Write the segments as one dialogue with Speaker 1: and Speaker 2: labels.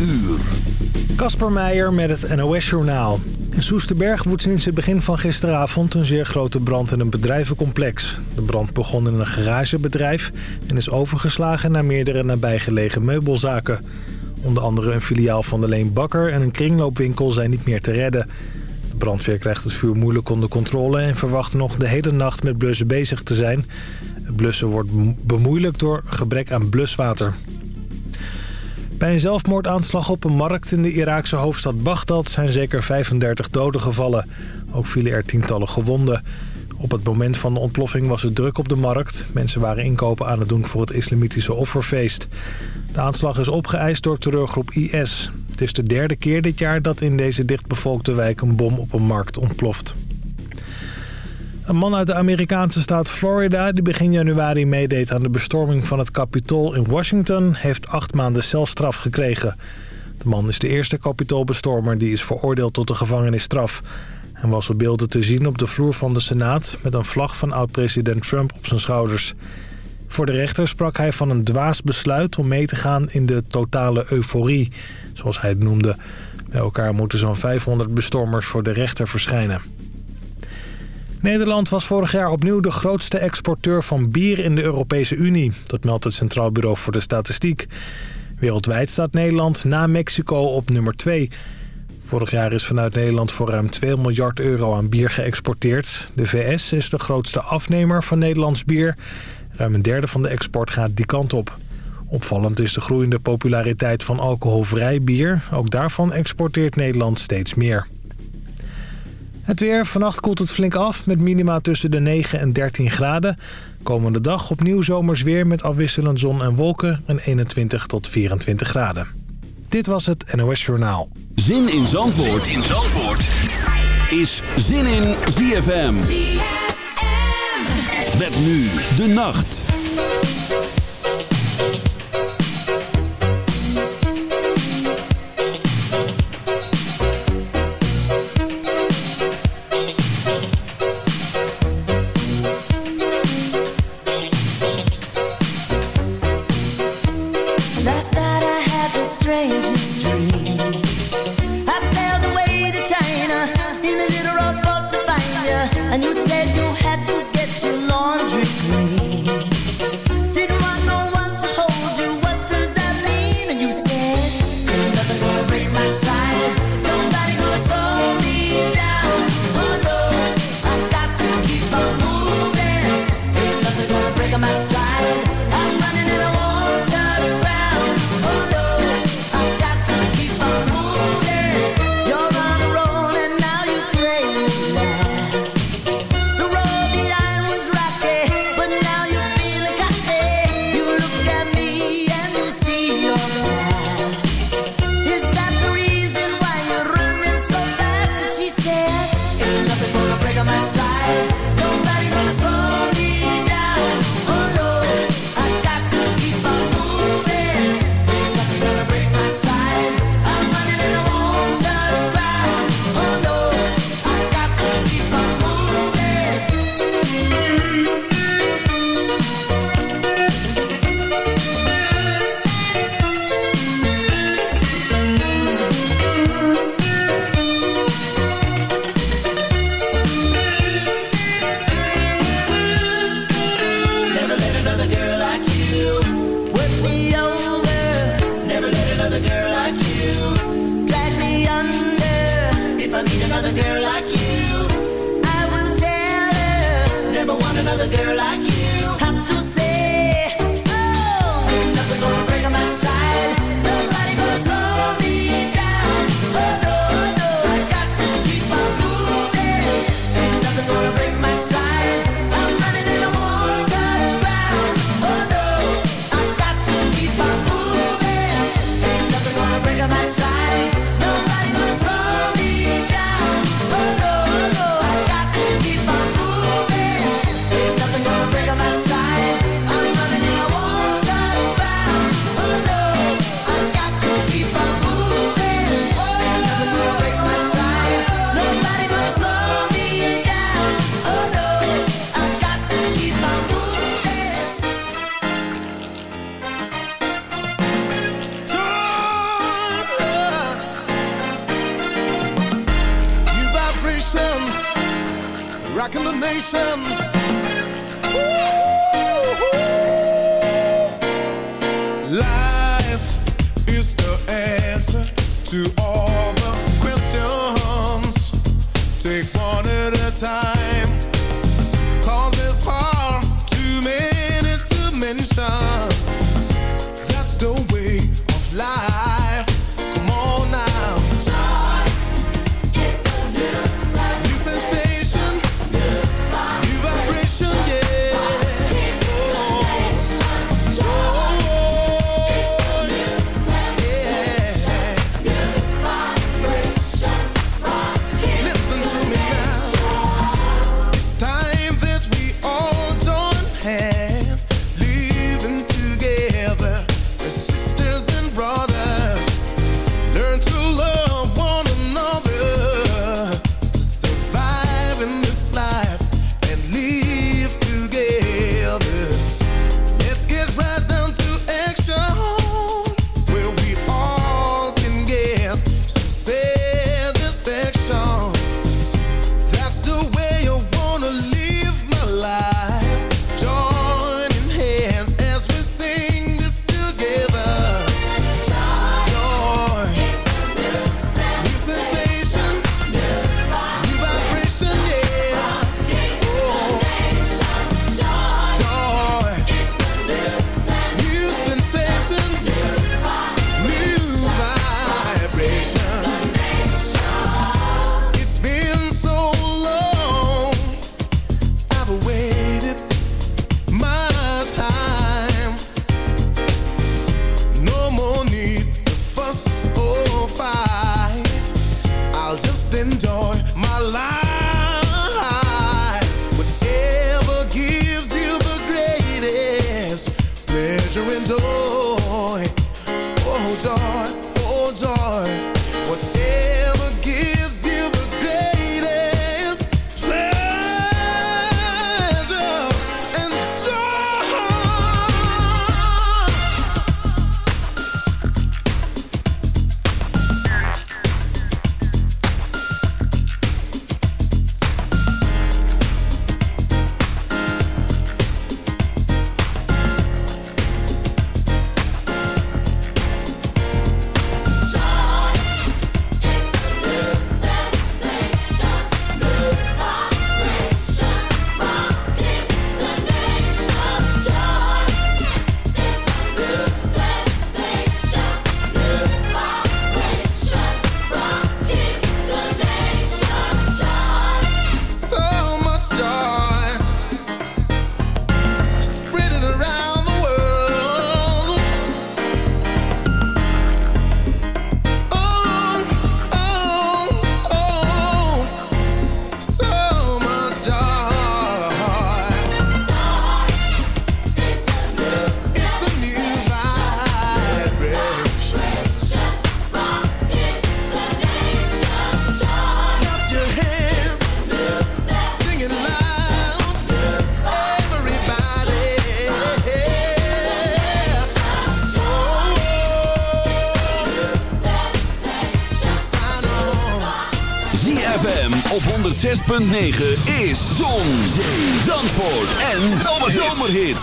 Speaker 1: uur.
Speaker 2: Kasper Meijer met het NOS-journaal. In Soesterberg woedt sinds het begin van gisteravond een zeer grote brand in een bedrijvencomplex. De brand begon in een garagebedrijf en is overgeslagen naar meerdere nabijgelegen meubelzaken. Onder andere een filiaal van de Leen Bakker en een kringloopwinkel zijn niet meer te redden. De brandweer krijgt het vuur moeilijk onder controle en verwacht nog de hele nacht met blussen bezig te zijn. Het blussen wordt bemoeilijkt door gebrek aan bluswater. Bij een zelfmoordaanslag op een markt in de Iraakse hoofdstad Bagdad zijn zeker 35 doden gevallen. Ook vielen er tientallen gewonden. Op het moment van de ontploffing was het druk op de markt. Mensen waren inkopen aan het doen voor het islamitische offerfeest. De aanslag is opgeëist door terreurgroep IS. Het is de derde keer dit jaar dat in deze dichtbevolkte wijk een bom op een markt ontploft. Een man uit de Amerikaanse staat Florida... die begin januari meedeed aan de bestorming van het Capitool in Washington... heeft acht maanden celstraf gekregen. De man is de eerste Capitoolbestormer die is veroordeeld tot de gevangenisstraf. Hij was op beelden te zien op de vloer van de Senaat... met een vlag van oud-president Trump op zijn schouders. Voor de rechter sprak hij van een dwaas besluit om mee te gaan in de totale euforie, zoals hij het noemde. Bij elkaar moeten zo'n 500 bestormers voor de rechter verschijnen. Nederland was vorig jaar opnieuw de grootste exporteur van bier in de Europese Unie. Dat meldt het Centraal Bureau voor de Statistiek. Wereldwijd staat Nederland na Mexico op nummer 2. Vorig jaar is vanuit Nederland voor ruim 2 miljard euro aan bier geëxporteerd. De VS is de grootste afnemer van Nederlands bier. Ruim een derde van de export gaat die kant op. Opvallend is de groeiende populariteit van alcoholvrij bier. Ook daarvan exporteert Nederland steeds meer. Het weer. Vannacht koelt het flink af met minima tussen de 9 en 13 graden. Komende dag opnieuw zomers weer met afwisselend zon en wolken en 21 tot 24 graden. Dit was het NOS Journaal.
Speaker 1: Zin in Zandvoort, zin in Zandvoort. is Zin in ZFM. ZFM. Met nu de nacht.
Speaker 3: 106.9 is Zon, Zee, Zandvoort en Zomerhits.
Speaker 4: Loro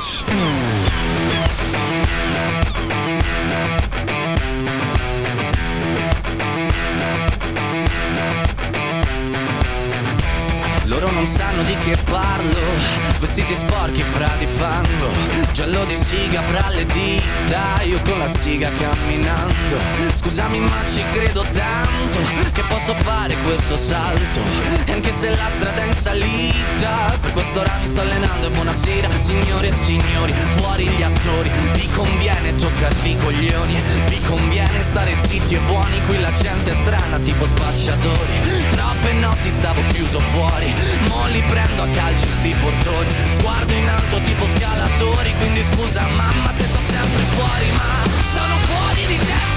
Speaker 4: allenando E buonasera signore e signori Fuori gli attori. Vi conviene toccarvi i coglioni Vi conviene stare zitti e buoni Qui la gente è strana tipo spacciatori. Troppe notti stavo chiuso fuori Mo li prendo a calci sti portoni. Sguardo in alto tipo scalatori Quindi scusa mamma se sto sempre fuori Ma sono fuori di testa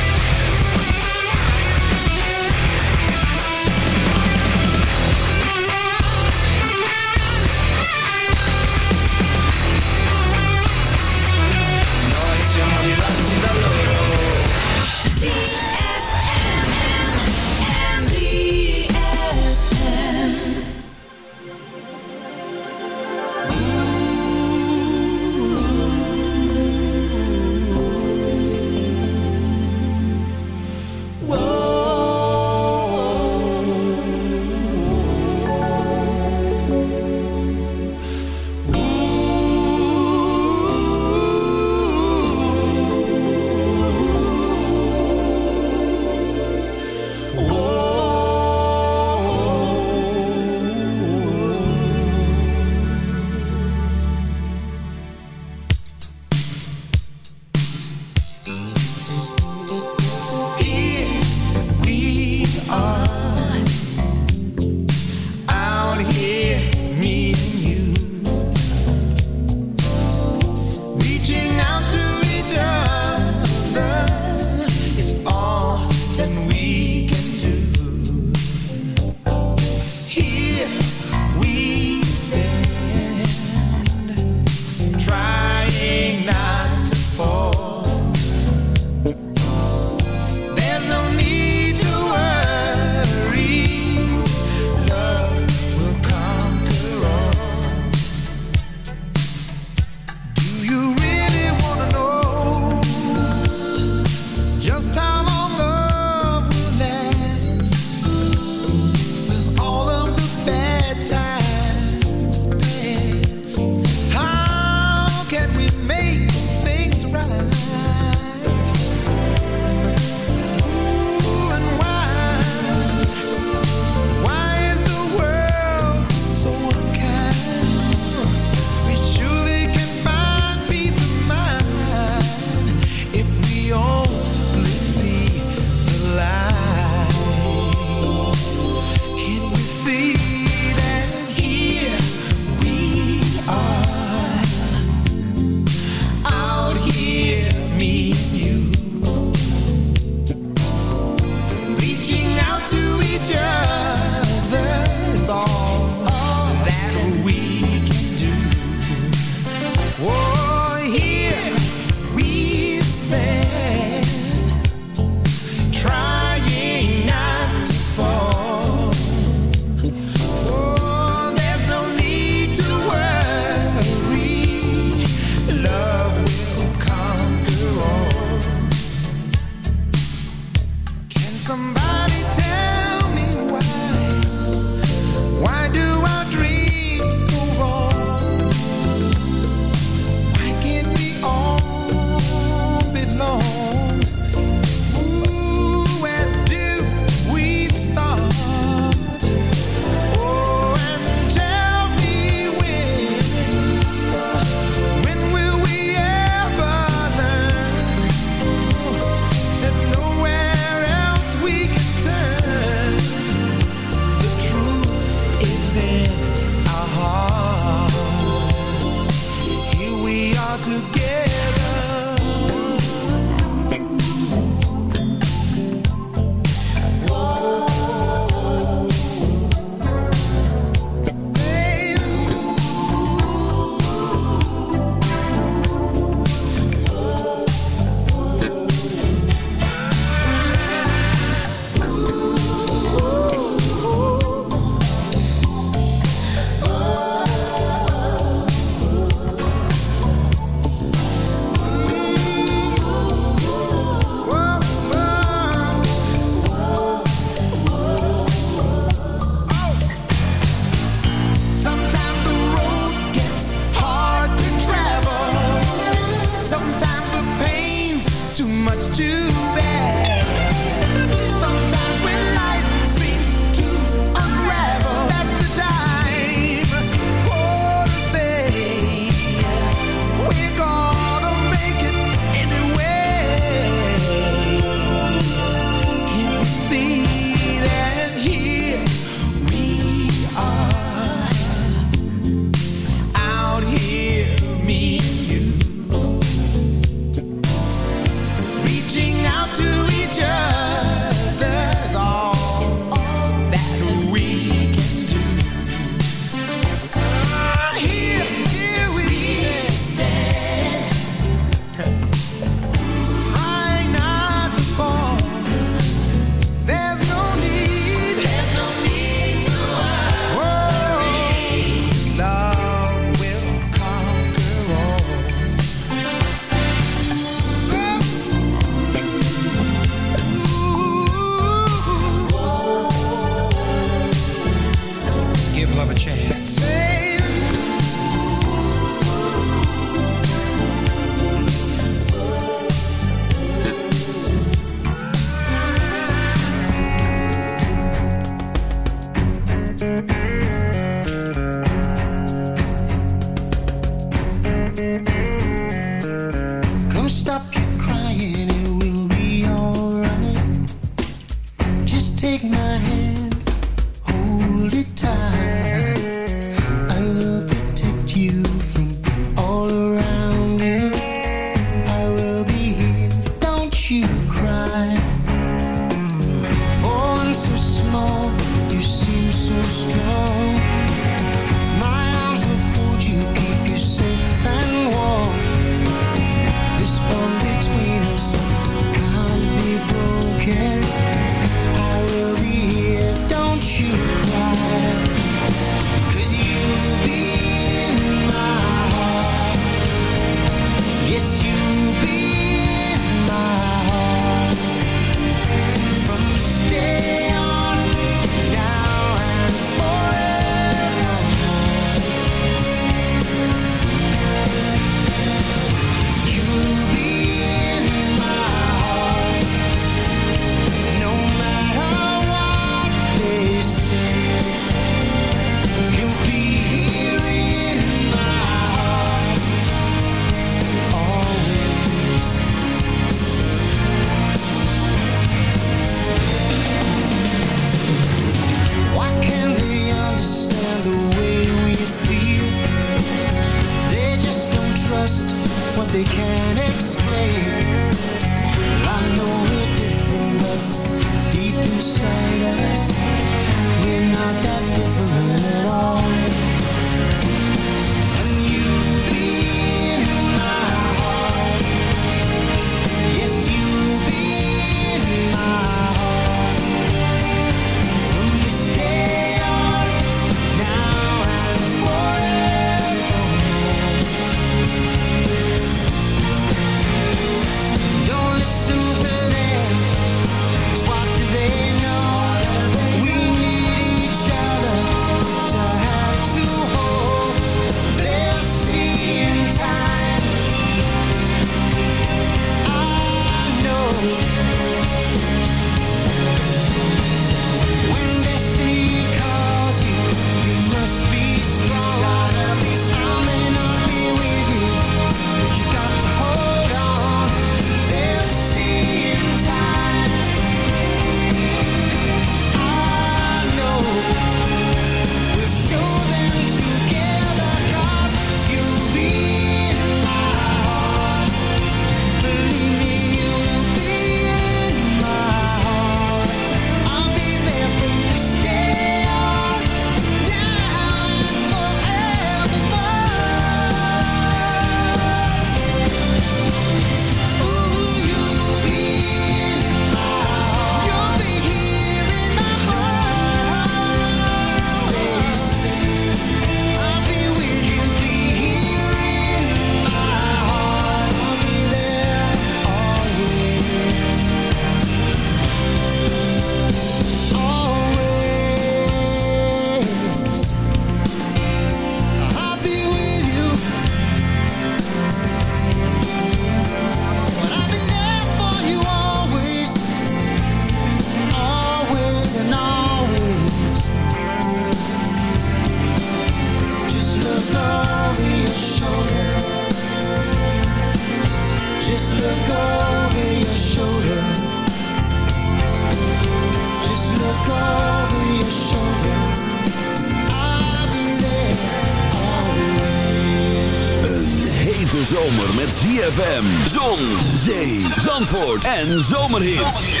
Speaker 3: En zomerhits.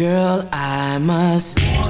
Speaker 5: Situation
Speaker 6: I Let's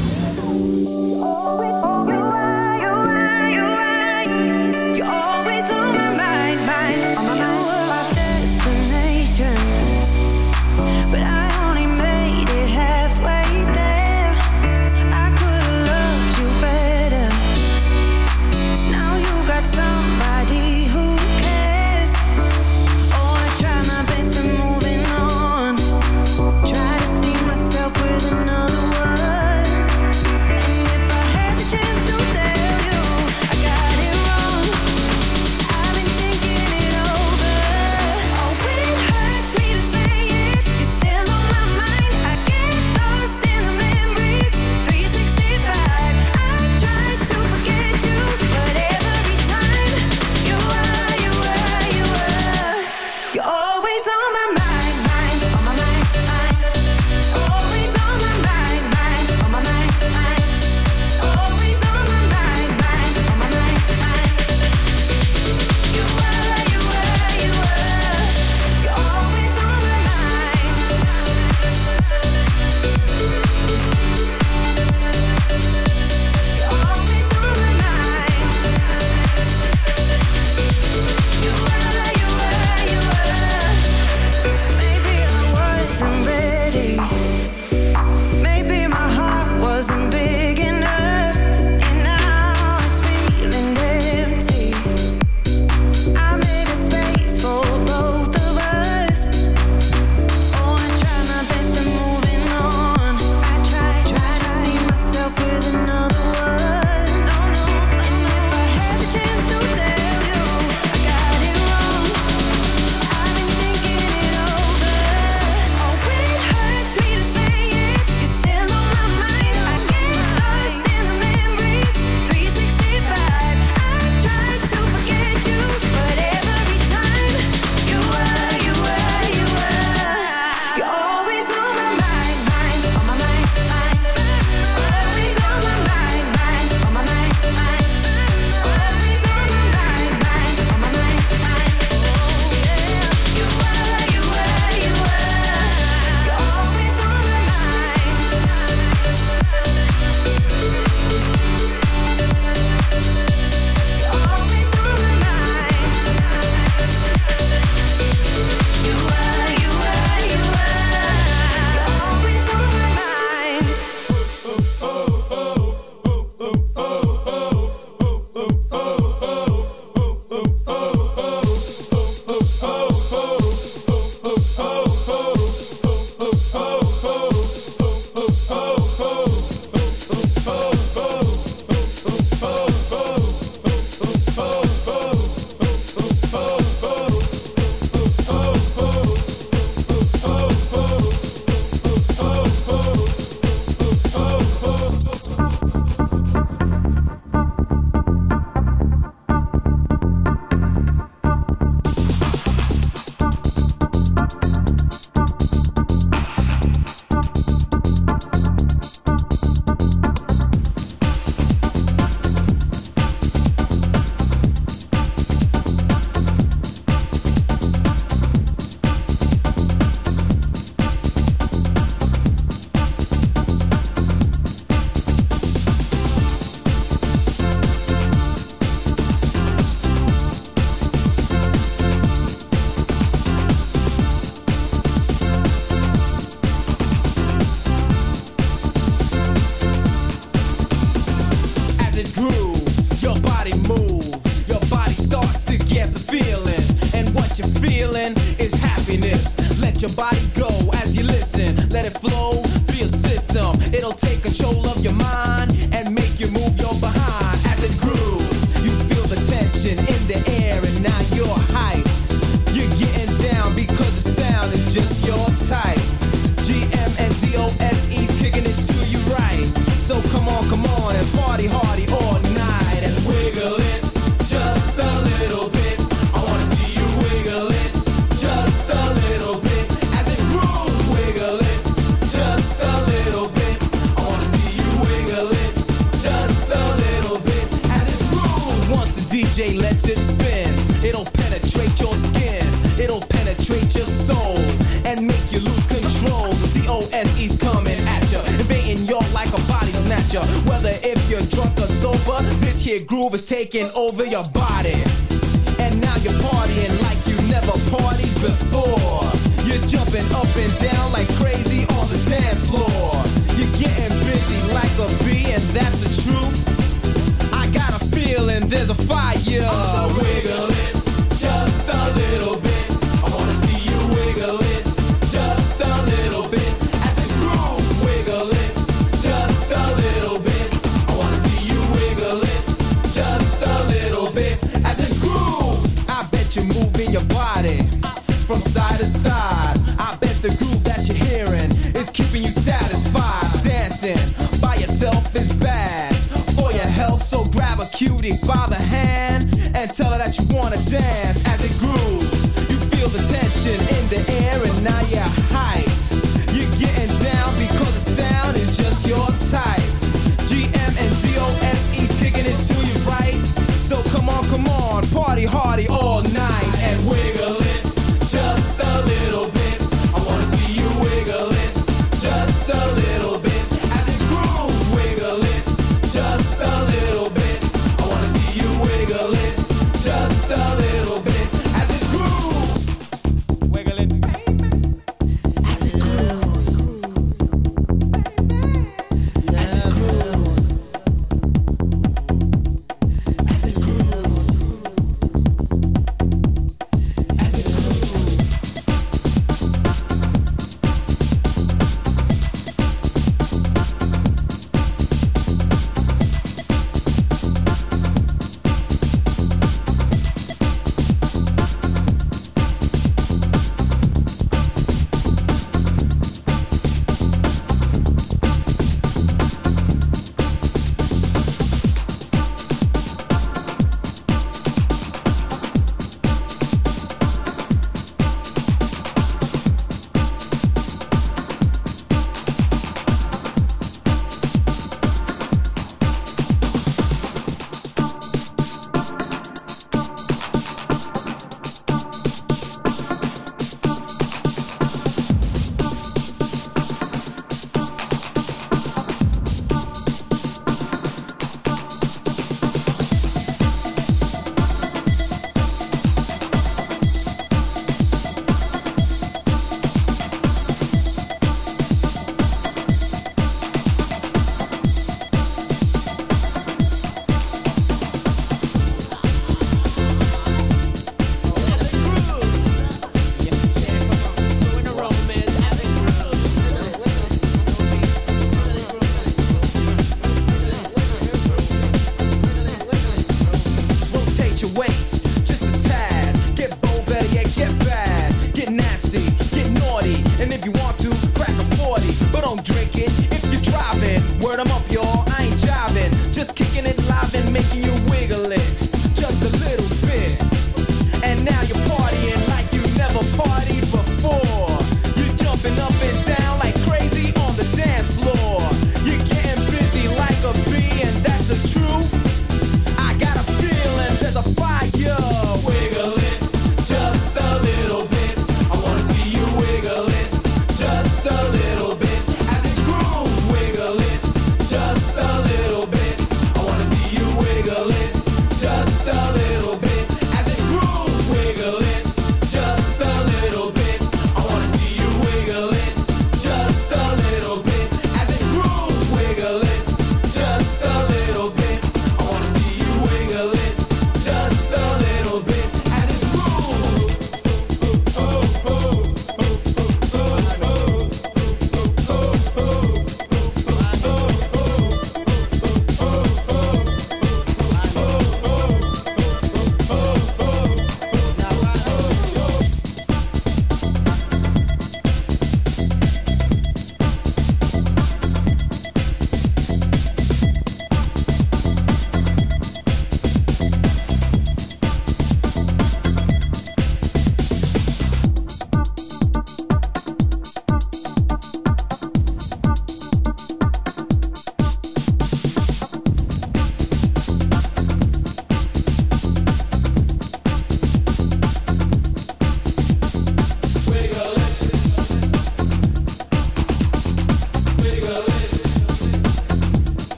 Speaker 7: There's a fire.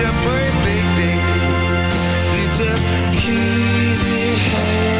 Speaker 8: you're perfect, day.
Speaker 9: You
Speaker 10: just keep me
Speaker 9: high.